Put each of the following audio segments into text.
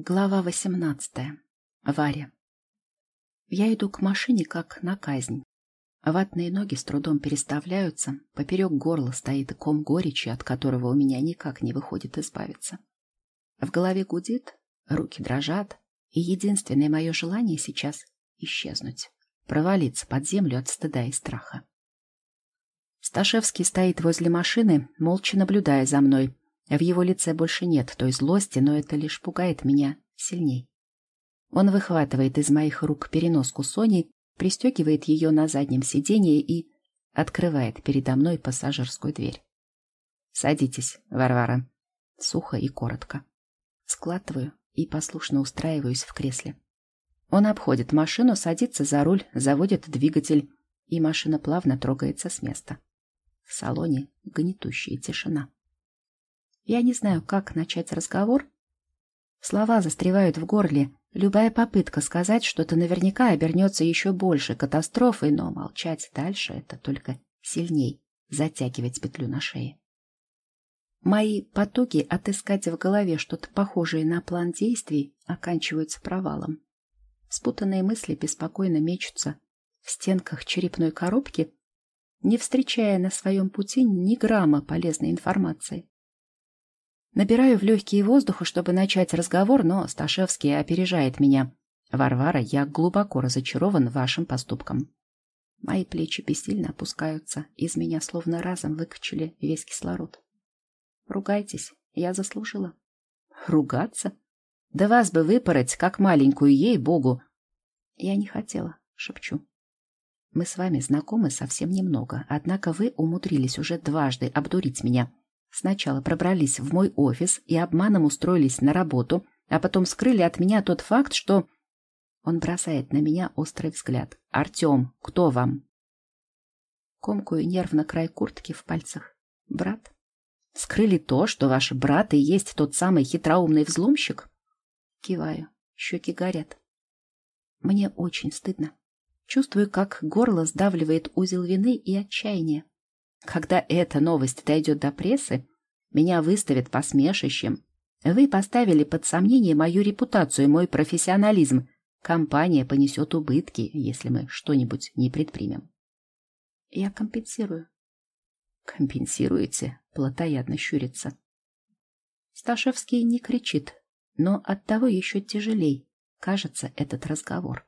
Глава восемнадцатая. Варя. Я иду к машине, как на казнь. Ватные ноги с трудом переставляются, поперек горла стоит ком горечи, от которого у меня никак не выходит избавиться. В голове гудит, руки дрожат, и единственное мое желание сейчас — исчезнуть, провалиться под землю от стыда и страха. Сташевский стоит возле машины, молча наблюдая за мной, в его лице больше нет той злости, но это лишь пугает меня сильней. Он выхватывает из моих рук переноску Сони, пристегивает ее на заднем сиденье и открывает передо мной пассажирскую дверь. «Садитесь, Варвара». Сухо и коротко. Складываю и послушно устраиваюсь в кресле. Он обходит машину, садится за руль, заводит двигатель, и машина плавно трогается с места. В салоне гнетущая тишина. Я не знаю, как начать разговор. Слова застревают в горле. Любая попытка сказать что-то наверняка обернется еще больше катастрофой, но молчать дальше — это только сильней затягивать петлю на шее. Мои потуги отыскать в голове что-то похожее на план действий оканчиваются провалом. Спутанные мысли беспокойно мечутся в стенках черепной коробки, не встречая на своем пути ни грамма полезной информации. Набираю в легкие воздуха, чтобы начать разговор, но Сташевский опережает меня. «Варвара, я глубоко разочарован вашим поступком». Мои плечи бессильно опускаются, из меня словно разом выкачали весь кислород. «Ругайтесь, я заслужила». «Ругаться? Да вас бы выпороть, как маленькую, ей-богу!» «Я не хотела», — шепчу. «Мы с вами знакомы совсем немного, однако вы умудрились уже дважды обдурить меня». Сначала пробрались в мой офис и обманом устроились на работу, а потом скрыли от меня тот факт, что... Он бросает на меня острый взгляд. «Артем, кто вам?» Комкую нервно край куртки в пальцах. «Брат?» «Скрыли то, что ваш брат и есть тот самый хитроумный взломщик?» Киваю. Щеки горят. Мне очень стыдно. Чувствую, как горло сдавливает узел вины и отчаяния. Когда эта новость дойдет до прессы, меня выставят посмешищем. Вы поставили под сомнение мою репутацию и мой профессионализм. Компания понесет убытки, если мы что-нибудь не предпримем. Я компенсирую. Компенсируете? Платоядно щурится. Сташевский не кричит, но оттого еще тяжелей, кажется, этот разговор.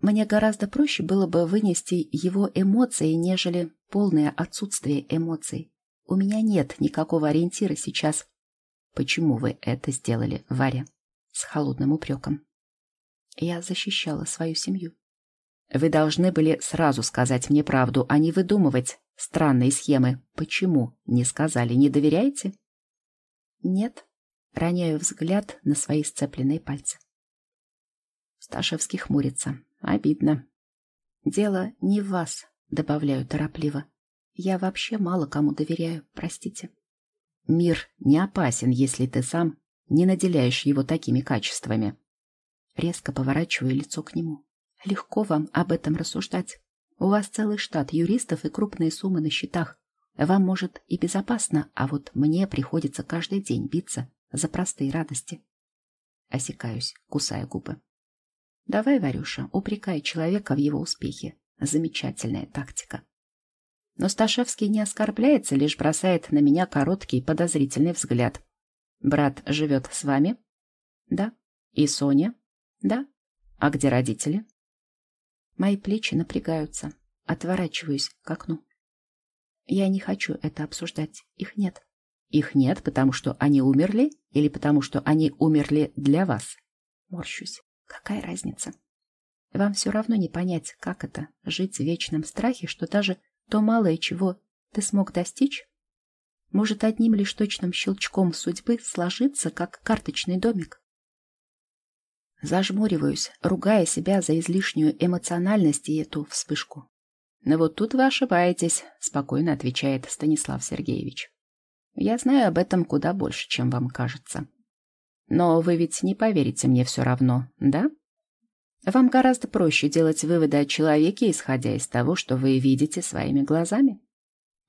Мне гораздо проще было бы вынести его эмоции, нежели полное отсутствие эмоций. У меня нет никакого ориентира сейчас. Почему вы это сделали, Варя? С холодным упреком. Я защищала свою семью. Вы должны были сразу сказать мне правду, а не выдумывать странные схемы. Почему не сказали, не доверяете? Нет. Роняю взгляд на свои сцепленные пальцы. Сташевский хмурится. Обидно. Дело не в вас, добавляю торопливо. Я вообще мало кому доверяю, простите. Мир не опасен, если ты сам не наделяешь его такими качествами. Резко поворачиваю лицо к нему. Легко вам об этом рассуждать. У вас целый штат юристов и крупные суммы на счетах. Вам, может, и безопасно, а вот мне приходится каждый день биться за простые радости. Осекаюсь, кусая губы. Давай, Варюша, упрекай человека в его успехе. Замечательная тактика. Но Сташевский не оскорбляется, лишь бросает на меня короткий подозрительный взгляд. Брат живет с вами? Да. И Соня? Да. А где родители? Мои плечи напрягаются. Отворачиваюсь к окну. Я не хочу это обсуждать. Их нет. Их нет, потому что они умерли или потому что они умерли для вас? Морщусь. Какая разница? Вам все равно не понять, как это — жить в вечном страхе, что даже то малое, чего ты смог достичь, может одним лишь точным щелчком судьбы сложиться, как карточный домик. Зажмуриваюсь, ругая себя за излишнюю эмоциональность и эту вспышку. «Но вот тут вы ошибаетесь», — спокойно отвечает Станислав Сергеевич. «Я знаю об этом куда больше, чем вам кажется. Но вы ведь не поверите мне все равно, да? Вам гораздо проще делать выводы о человеке, исходя из того, что вы видите своими глазами.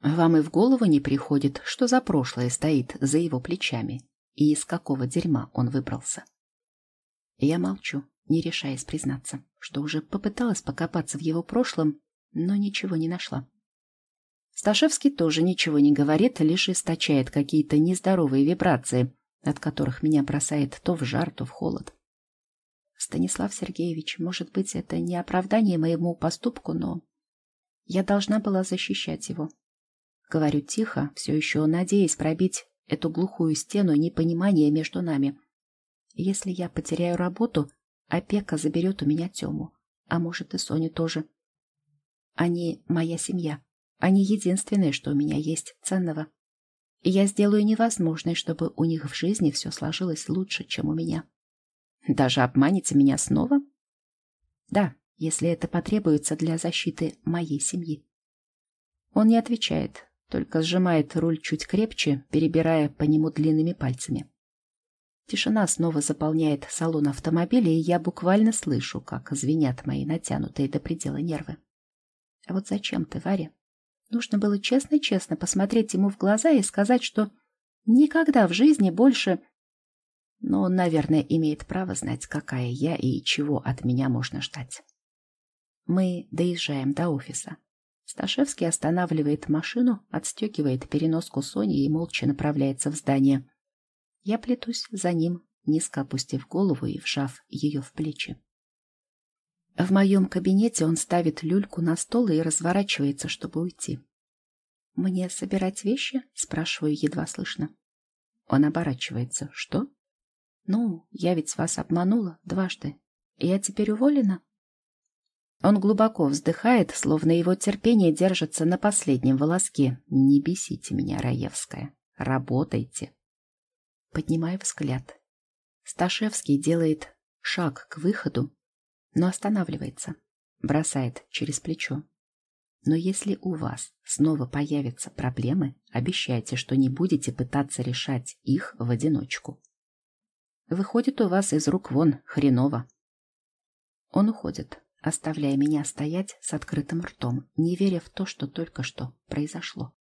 Вам и в голову не приходит, что за прошлое стоит за его плечами. и из какого дерьма он выбрался. Я молчу, не решаясь признаться, что уже попыталась покопаться в его прошлом, но ничего не нашла. Сташевский тоже ничего не говорит, лишь источает какие-то нездоровые вибрации, от которых меня бросает то в жар, то в холод. Станислав Сергеевич, может быть, это не оправдание моему поступку, но я должна была защищать его. Говорю тихо, все еще надеясь пробить эту глухую стену непонимания между нами. Если я потеряю работу, опека заберет у меня Тему, а может и Соню тоже. Они моя семья. Они единственное, что у меня есть ценного. Я сделаю невозможное, чтобы у них в жизни все сложилось лучше, чем у меня. Даже обманете меня снова? Да, если это потребуется для защиты моей семьи. Он не отвечает, только сжимает руль чуть крепче, перебирая по нему длинными пальцами. Тишина снова заполняет салон автомобиля, и я буквально слышу, как звенят мои натянутые до предела нервы. А вот зачем ты, Варя? Нужно было честно-честно посмотреть ему в глаза и сказать, что никогда в жизни больше... Но он, наверное, имеет право знать, какая я и чего от меня можно ждать. Мы доезжаем до офиса. Сташевский останавливает машину, отстегивает переноску Сони и молча направляется в здание. Я плетусь за ним, низко опустив голову и вжав ее в плечи. В моем кабинете он ставит люльку на стол и разворачивается, чтобы уйти. «Мне собирать вещи?» — спрашиваю едва слышно. Он оборачивается. «Что?» «Ну, я ведь вас обманула дважды. Я теперь уволена?» Он глубоко вздыхает, словно его терпение держится на последнем волоске. «Не бесите меня, Раевская. Работайте». Поднимаю взгляд. Сташевский делает шаг к выходу, но останавливается, бросает через плечо. Но если у вас снова появятся проблемы, обещайте, что не будете пытаться решать их в одиночку. Выходит у вас из рук вон хреново. Он уходит, оставляя меня стоять с открытым ртом, не веря в то, что только что произошло.